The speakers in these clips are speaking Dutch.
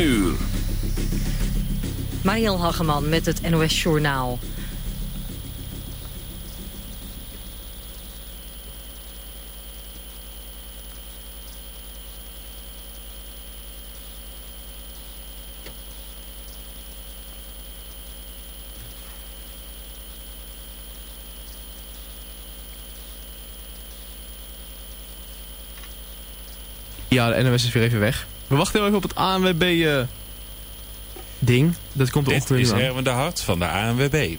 uur. Mariel Hageman met het NOS Journaal. Ja, de NOS is weer even weg. We wachten heel even op het ANWB-ding. dat komt er Dit is Erwin de Hart van de ANWB.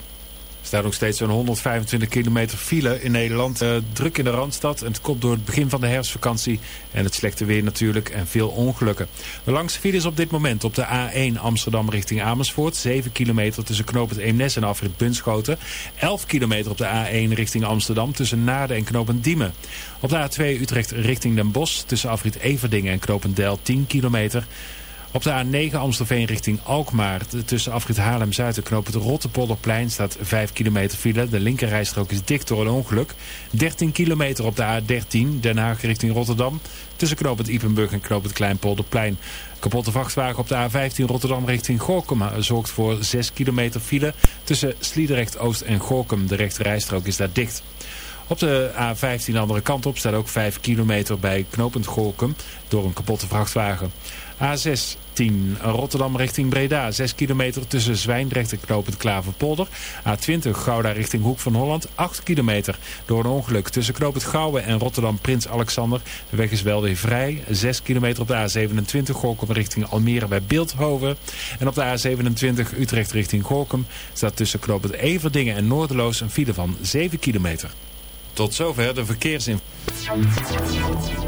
Er staat nog steeds zo'n 125 kilometer file in Nederland. Uh, druk in de Randstad. En het komt door het begin van de herfstvakantie. En het slechte weer natuurlijk. En veel ongelukken. De langste files op dit moment op de A1 Amsterdam richting Amersfoort. 7 kilometer tussen knooppunt Eemnes en afrit Bunschoten. 11 kilometer op de A1 richting Amsterdam tussen Naarden en knooppunt Diemen. Op de A2 Utrecht richting Den Bosch tussen afrit Everdingen en knooppunt Del 10 kilometer. Op de A9 Amstelveen richting Alkmaar. Tussen afrit Haarlem-Zuid en knoop het staat 5 kilometer file. De linkerrijstrook is dik door een ongeluk. 13 kilometer op de A13 Den Haag richting Rotterdam. Tussen knoop het Ipenburg en knoop het Kleinpolderplein. Kapotte vrachtwagen op de A15 Rotterdam richting Gorkum zorgt voor 6 kilometer file. Tussen Sliedrecht Oost en Gorkum. De rechterrijstrook is daar dicht. Op de A15 andere kant op staat ook 5 kilometer bij knooppunt Gorkum door een kapotte vrachtwagen. A6 10 Rotterdam richting Breda. 6 kilometer tussen Zwijndrecht en knooppunt Klaverpolder. A20 Gouda richting Hoek van Holland. 8 kilometer door een ongeluk tussen knooppunt Gouwen en Rotterdam Prins Alexander. De weg is wel weer vrij. 6 kilometer op de A27 Gorkum richting Almere bij Beeldhoven. En op de A27 Utrecht richting Gorkum staat tussen knooppunt Everdingen en Noorderloos een file van 7 kilometer. Tot zover de verkeersinformatie.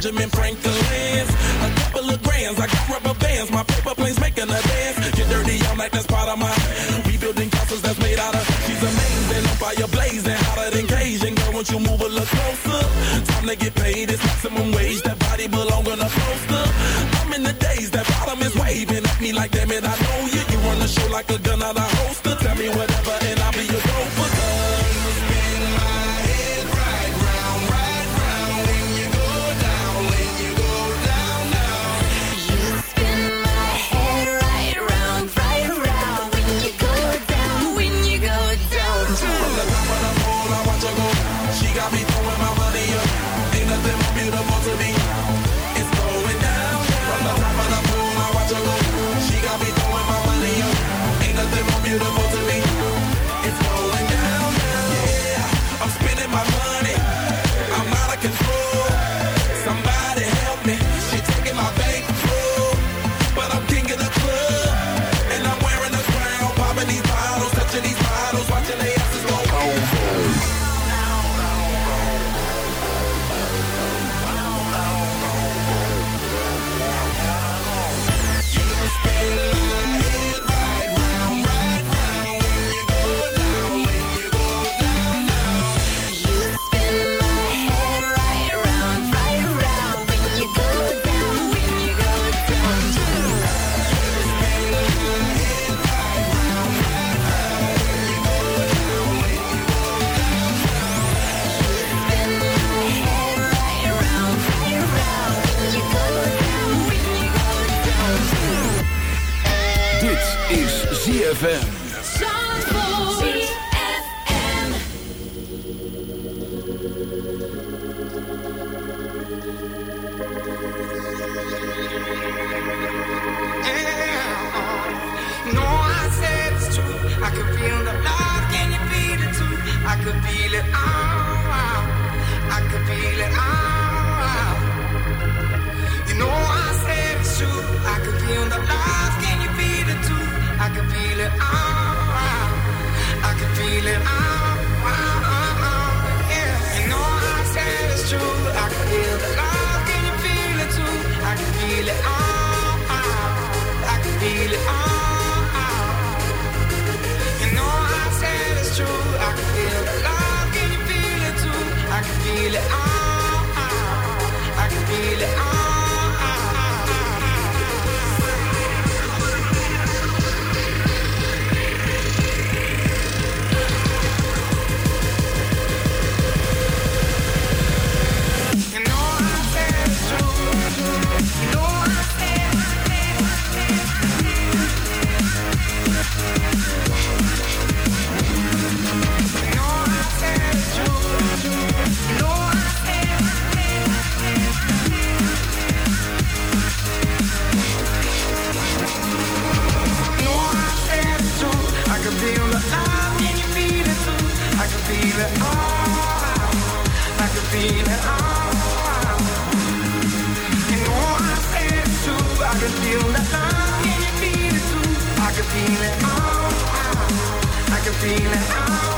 Benjamin Franklin. feeling.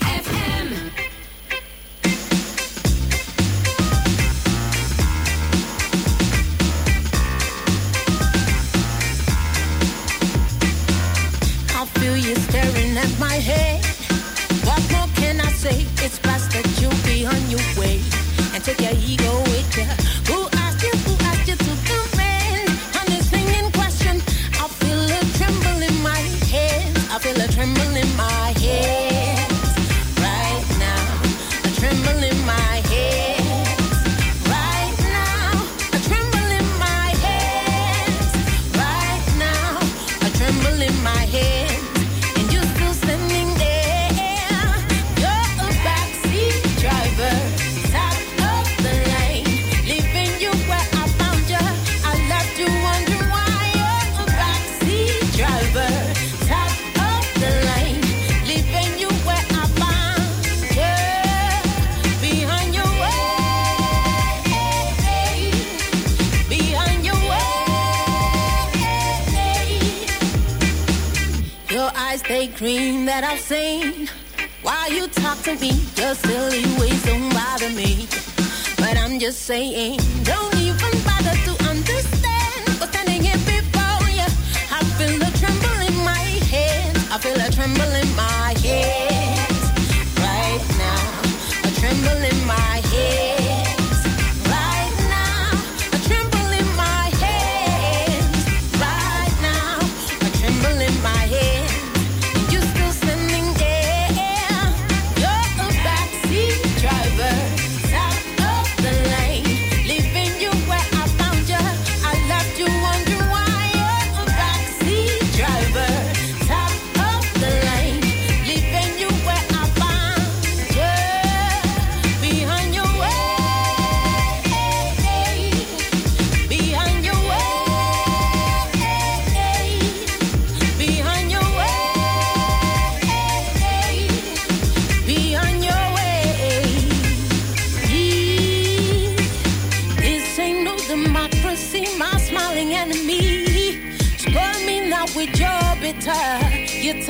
cream that I've seen. While you talk to me, your silly ways don't bother me. But I'm just saying, don't even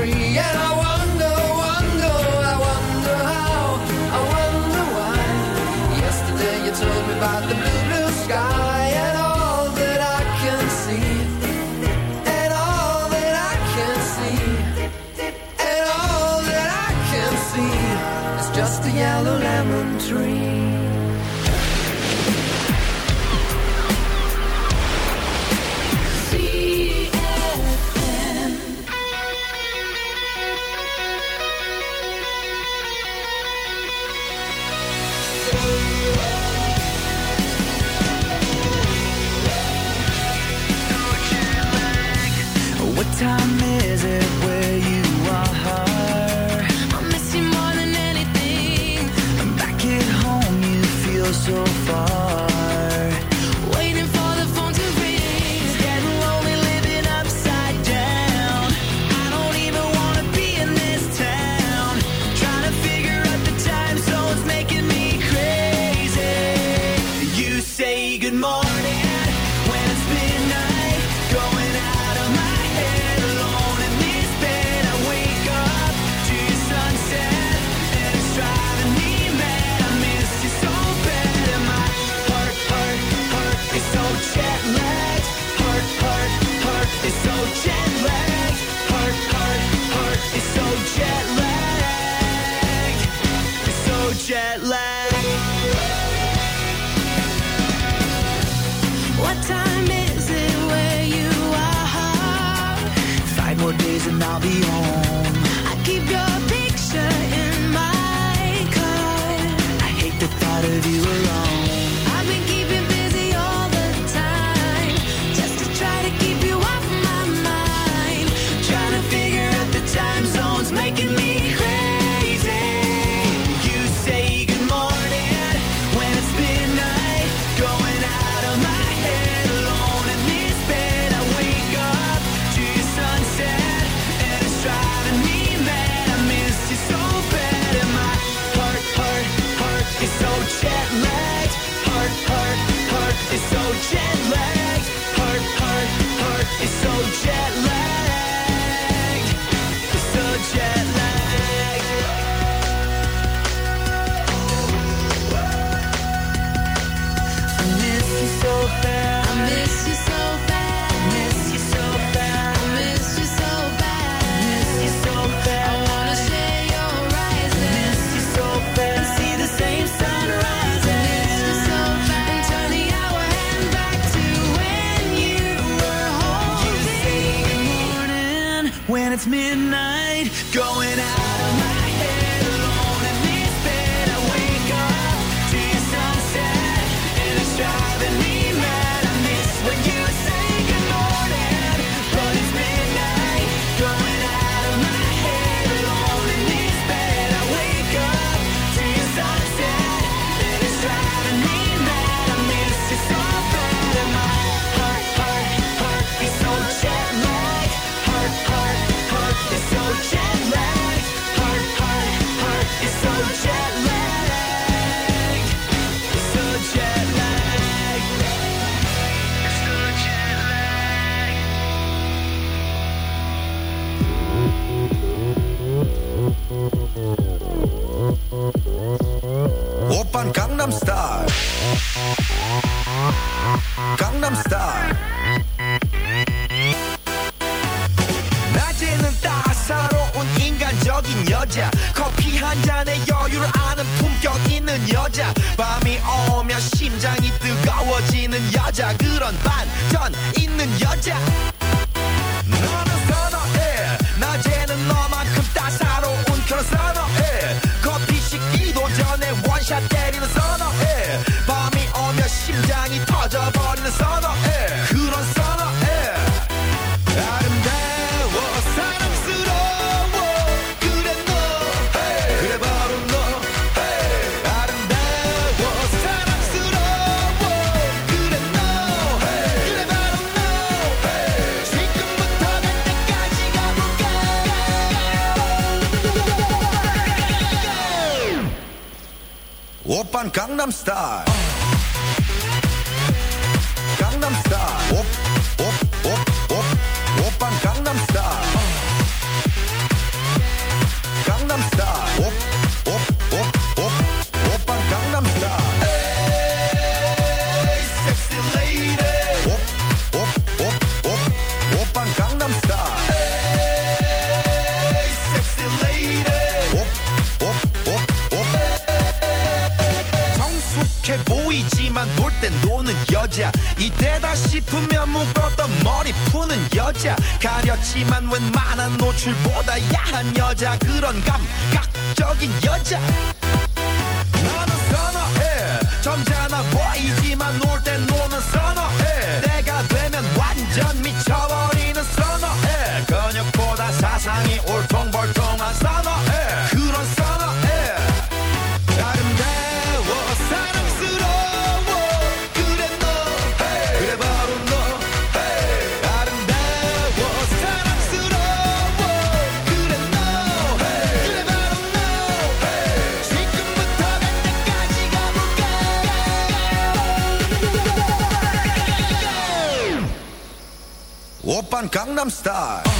country and I van Gangnam Style.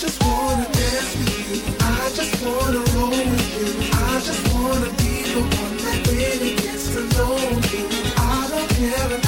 just wanna dance with you. I just wanna roll with you. I just wanna be the one that really gets to know you. I don't care